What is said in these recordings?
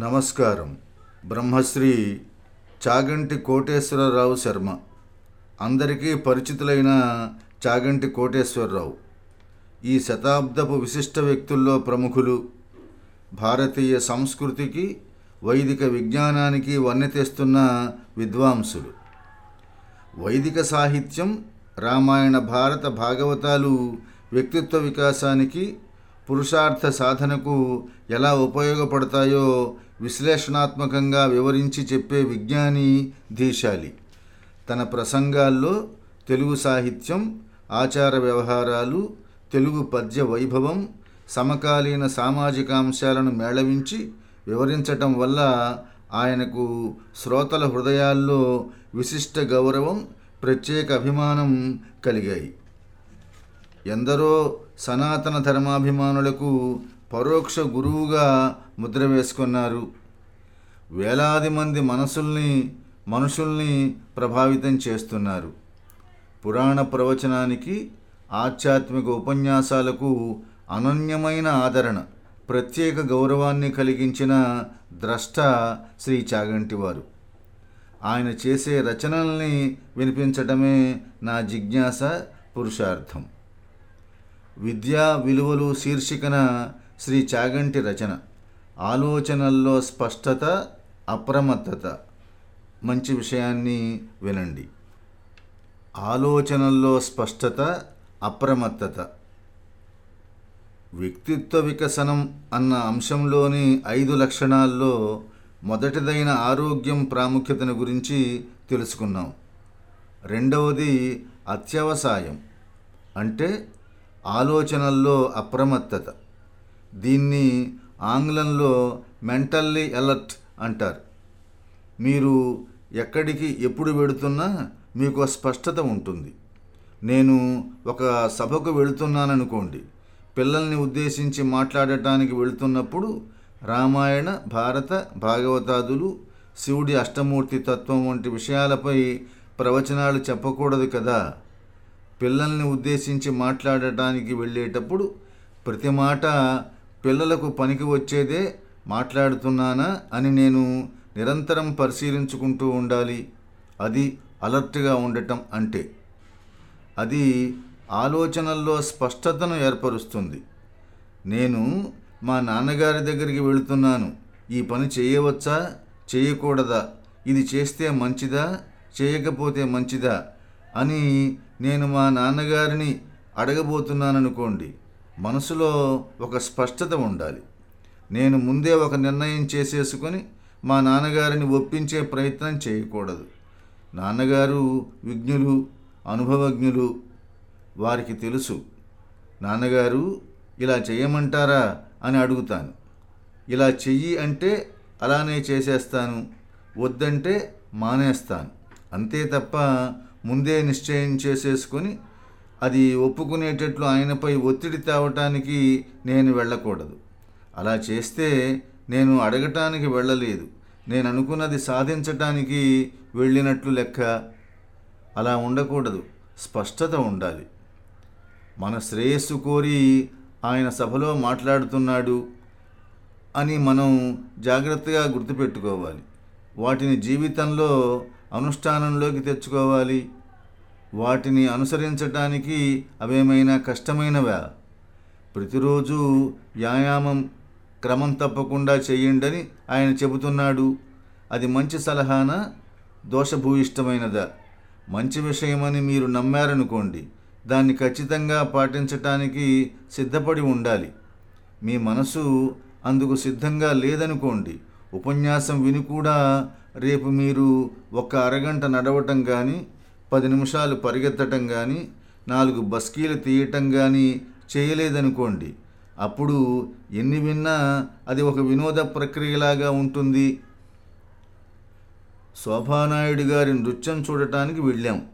నమస్కారం. బ్రహ్మశ్రీ చాగంటి కోటేశ్వరరావు శర్మ. అందరికీ పరిచితులైన చాగంటి కోటేశ్వరరావు. ఈ శతాబ్దపు విశిష్ట వ్యక్తుల్లో ప్రముఖులు. భారతీయ సంస్కృతికి వైదిక విజ్ఞానానికి వన్నె తెస్తున్న విద్వాంసులు. వైదిక సాహిత్యం రామాయణ భారత భాగవతాలు వ్యక్తిత్వ వికాసానికి పురుషార్థ సాధనకు ఎలా ఉపయోగపడతాయో విశ్లేషణాత్మకంగా వివరించి చెప్పే విజ్ఞాని దేశాలి. తన ప్రసంగాల్లో తెలుగు సాహిత్యం ఆచార వ్యవహారాలు తెలుగు పద్య వైభవం సమకాలీన సామాజిక అంశాలను మేళవించి వివరించటం వల్ల ఆయనకు శ్రోతల హృదయాల్లో విశిష్ట గౌరవం ప్రత్యేక అభిమానం కలిగాయి. ఎందరో సనాతన ధర్మాభిమానులకు పరోక్ష గురువుగా ముద్ర వేసుకున్నారు. వేలాది మంది మనసుల్ని మనుషుల్ని ప్రభావితం చేస్తున్నారు. పురాణ ప్రవచనానికి ఆధ్యాత్మిక ఉపన్యాసాలకు అనన్యమైన ఆదరణ ప్రత్యేక గౌరవాన్ని కలిగించిన ద్రష్ట శ్రీ చాగంటివారు. ఆయన చేసే రచనల్ని వినిపించటమే నా జిజ్ఞాస పురుషార్థం. విద్యా విలువలు శీర్షికన శ్రీ చాగంటి రచన. ఆలోచనల్లో స్పష్టత అప్రమత్తత. మంచి విషయాన్ని వినండి. ఆలోచనల్లో స్పష్టత అప్రమత్తత. వ్యక్తిత్వ వికసనం అన్న అంశంలోని ఐదు లక్షణాల్లో మొదటిదైన ఆరోగ్యం ప్రాముఖ్యతను గురించి తెలుసుకున్నాం. రెండవది అత్యవసాయం. అంటే ఆలోచనల్లో అప్రమత్తత. దీన్ని ఆంగ్లంలో మెంటల్లీ అలర్ట్ అంటారు. మీరు ఎక్కడికి ఎప్పుడు వెడుతున్నా మీకు స్పష్టత ఉంటుంది. నేను ఒక సభకు వెళుతున్నాననుకోండి. పిల్లల్ని ఉద్దేశించి మాట్లాడటానికి వెళుతున్నప్పుడు రామాయణ భారత భాగవతాదులు శివుడి అష్టమూర్తి తత్వం వంటి విషయాలపై ప్రవచనాలు చెప్పకూడదు కదా. పిల్లల్ని ఉద్దేశించి మాట్లాడటానికి వెళ్ళేటప్పుడు ప్రతి మాట పిల్లలకు పనికి వచ్చేదే మాట్లాడుతున్నానా అని నేను నిరంతరం పరిశీలించుకుంటూ ఉండాలి. అది అలర్ట్గా ఉండటం అంటే. అది ఆలోచనల్లో స్పష్టతను ఏర్పరుస్తుంది. నేను మా నాన్నగారి దగ్గరికి వెళుతున్నాను. ఈ పని చేయవచ్చా? చేయకూడదా? ఇది చేస్తే మంచిదా? చేయకపోతే మంచిదా? అని నేను మా నాన్నగారిని అడగబోతున్నాననుకోండి. మనసులో ఒక స్పష్టత ఉండాలి. నేను ముందే ఒక నిర్ణయం చేసేసుకొని మా నాన్నగారిని ఒప్పించే ప్రయత్నం చేయకూడదు. నాన్నగారు విజ్ఞులు అనుభవజ్ఞులు వారికి తెలుసు. నాన్నగారు ఇలా చేయమంటారా? అని అడుగుతాను. ఇలా చెయ్యి అంటే అలానే చేసేస్తాను. వద్దంటే మానేస్తాను. అంతే తప్ప ముందే నిశ్చయం చేసేసుకొని అది ఒప్పుకునేటట్లు ఆయనపై ఒత్తిడి తేవటానికి నేను వెళ్ళకూడదు. అలా చేస్తే నేను అడగటానికి వెళ్ళలేదు. నేను అనుకున్నది సాధించటానికి వెళ్ళినట్లు లెక్క. అలా ఉండకూడదు. స్పష్టత ఉండాలి. మన శ్రేయస్సు కోరి ఆయన సభలో మాట్లాడుతున్నాడు అని మనం జాగ్రత్తగా గుర్తుపెట్టుకోవాలి. వాటిని జీవితంలో అనుష్ఠానంలోకి తెచ్చుకోవాలి. వాటిని అనుసరించటానికి అవేమైనా కష్టమైనవా? ప్రతిరోజు వ్యాయామం క్రమం తప్పకుండా చేయండని ఆయన చెబుతున్నాడు. అది మంచి సలహానా? దోషభూయిష్టమైనదా? మంచి విషయమని మీరు నమ్మారనుకోండి. దాన్ని ఖచ్చితంగా పాటించటానికి సిద్ధపడి ఉండాలి. మీ మనసు అందుకు సిద్ధంగా లేదనుకోండి. ఉపన్యాసం విని కూడా రేపు మీరు ఒక అరగంట నడవటం కానీ పది నిమిషాలు పరిగెత్తటం కానీ నాలుగు బస్కీలు తీయటం కానీ చేయలేదనుకోండి అప్పుడు ఎన్ని విన్నా అది ఒక వినోద ప్రక్రియలాగా ఉంటుంది. శోభానాయుడు గారి నృత్యం చూడటానికి వెళ్ళాం.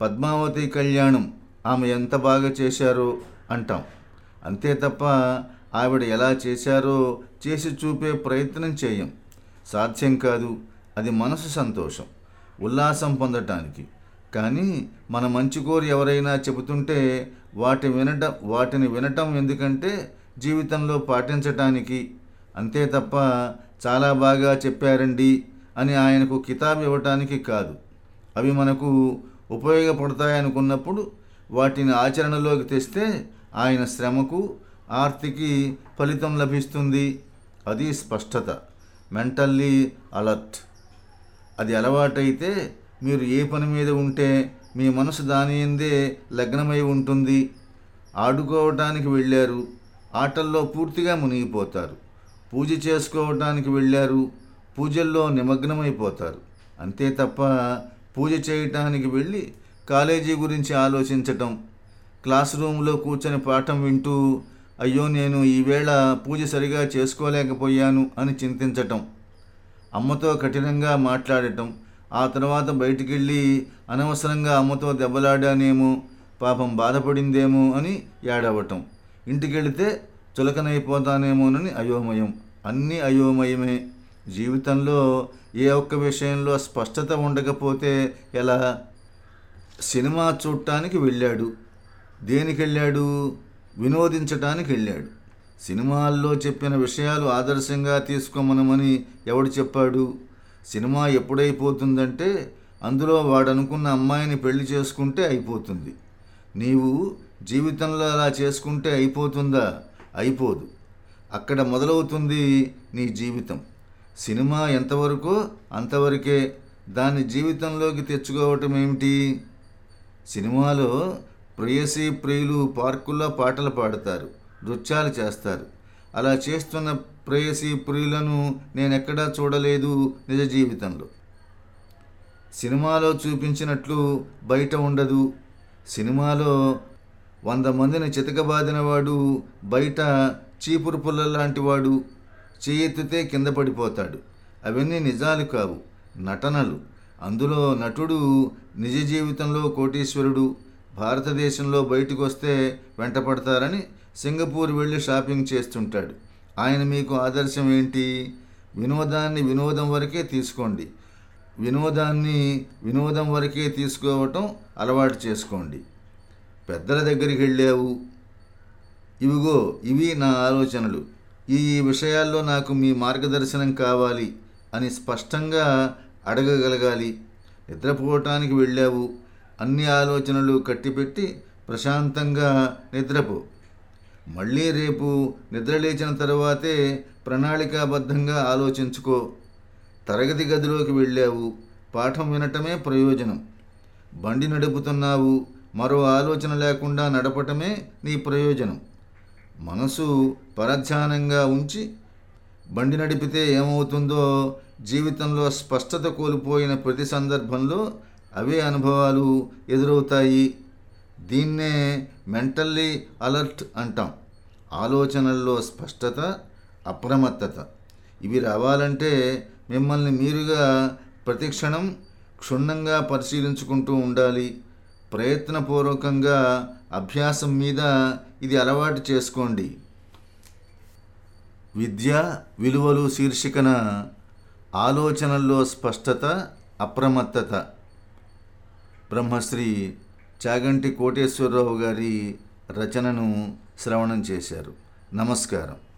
పద్మావతి కళ్యాణం ఆమె ఎంత బాగా చేశారో అంటాం. అంతే తప్ప ఆవిడ ఎలా చేశారో చేసి చూపే ప్రయత్నం చేయం. సాధ్యం కాదు అది మనసు సంతోషం ఉల్లాసం పొందటానికి. కానీ మన మంచి కోరి ఎవరైనా చెబుతుంటే వాటి వినటం వాటిని వినటం ఎందుకంటే జీవితంలో పాటించటానికి. అంతే తప్ప చాలా బాగా చెప్పారండి అని ఆయనకు కితాబ్ ఇవ్వటానికి కాదు. అవి మనకు ఉపయోగపడతాయనుకున్నప్పుడు వాటిని ఆచరణలోకి తెస్తే ఆయన శ్రమకు ఆర్తికి ఫలితం లభిస్తుంది. అది స్పష్టత. Mentally alert. అది అలవాటైతే మీరు ఏ పని మీద ఉంటే మీ మనసు దాని ఎందే లగ్నమై ఉంటుంది. ఆడుకోవటానికి వెళ్ళారు. ఆటల్లో పూర్తిగా మునిగిపోతారు. పూజ చేసుకోవటానికి వెళ్ళారు. పూజల్లో నిమగ్నమైపోతారు అంతే తప్ప పూజ చేయటానికి వెళ్ళి కాలేజీ గురించి ఆలోచించటం క్లాస్ రూమ్లో కూర్చొని పాఠం వింటూ అయ్యో నేను ఈవేళ పూజ సరిగా చేసుకోలేకపోయాను అని చింతించటం అమ్మతో కఠినంగా మాట్లాడటం ఆ తర్వాత బయటికి వెళ్ళి అనవసరంగా అమ్మతో దెబ్బలాడానేమో పాపం బాధపడిందేమో అని ఏడవటం ఇంటికి వెళితే చులకనైపోతానేమోనని అయోమయం. అన్నీ అయోమయమే. జీవితంలో ఏ ఒక్క విషయంలో స్పష్టత ఉండకపోతే ఎలా? సినిమా చూడటానికి వెళ్ళాడు. దేనికి వెళ్ళాడు వినోదించటానికి వెళ్ళాడు సినిమాల్లో చెప్పిన విషయాలు ఆదర్శంగా తీసుకోమనమని ఎవడు చెప్పాడు? సినిమా ఎప్పుడైపోతుందంటే అందులో వాడనుకున్న అమ్మాయిని పెళ్ళి చేసుకుంటే అయిపోతుంది. నీవు జీవితంలో అలా చేసుకుంటే అయిపోతుందా? అయిపోదు. అక్కడ మొదలవుతుంది నీ జీవితం. సినిమా ఎంతవరకో అంతవరకే. దాన్ని జీవితంలోకి తెచ్చుకోవటం ఏమిటి? సినిమాలో ప్రేయసీ ప్రియులు పార్కుల్లో పాటలు పాడతారు నృత్యాలు చేస్తారు. అలా చేస్తున్న ప్రేయసి ప్రియులను నేను ఎక్కడా చూడలేదు నిజ జీవితంలో. సినిమాలో చూపించినట్లు బయట ఉండదు. సినిమాలో వంద మందిని చితకబాదిన వాడు బయట చీపురు పుల్ల లాంటి వాడు చేయెత్తితే కింద పడిపోతాడు. అవన్నీ నిజాలు కావు నటనలు. అందులో నటుడు నిజ జీవితంలో కోటీశ్వరుడు భారతదేశంలో బయటకు వస్తే వెంటపడతారని సింగపూర్ వెళ్ళి షాపింగ్ చేస్తుంటాడు. ఆయన మీకు ఆదర్శం ఏంటి? వినోదాన్ని వినోదం వరకే తీసుకోండి. వినోదాన్ని వినోదం వరకే తీసుకోవటం అలవాటు చేసుకోండి. పెద్దల దగ్గరికి వెళ్ళావు. ఇవిగో ఇవి నా ఆలోచనలు. ఈ విషయాల్లో నాకు మీ మార్గదర్శనం కావాలి అని స్పష్టంగా అడగగలగాలి. నిద్రపోవటానికి వెళ్ళావు. అన్ని ఆలోచనలు కట్టిపెట్టి ప్రశాంతంగా నిద్రపో. మళ్ళీ రేపు నిద్రలేచిన తర్వాతే ప్రణాళికాబద్ధంగా ఆలోచించుకో. తరగతి గదిలోకి వెళ్ళావు. పాఠం వినటమే ప్రయోజనం. బండి నడుపుతున్నావు. మరో ఆలోచన లేకుండా నడపటమే నీ ప్రయోజనం. మనసు పరధ్యానంగా ఉంచి బండి నడిపితే ఏమవుతుందో జీవితంలో స్పష్టత కోల్పోయిన ప్రతి సందర్భంలో అవే అనుభవాలు ఎదురవుతాయి. దీన్నే మెంటల్లీ అలర్ట్ అంటాం. ఆలోచనల్లో స్పష్టత అప్రమత్తత. ఇవి రావాలంటే మిమ్మల్ని మీరుగా ప్రతిక్షణం క్షుణ్ణంగా పరిశీలించుకుంటూ ఉండాలి. ప్రయత్నపూర్వకంగా అభ్యాసం మీద ఇది అలవాటు చేసుకోండి. విద్య విలువలు శీర్షికన ఆలోచనల్లో స్పష్టత అప్రమత్తత. బ్రహ్మశ్రీ చాగంటి కోటేశ్వరరావు గారి రచనను శ్రవణం చేశారు. నమస్కారం.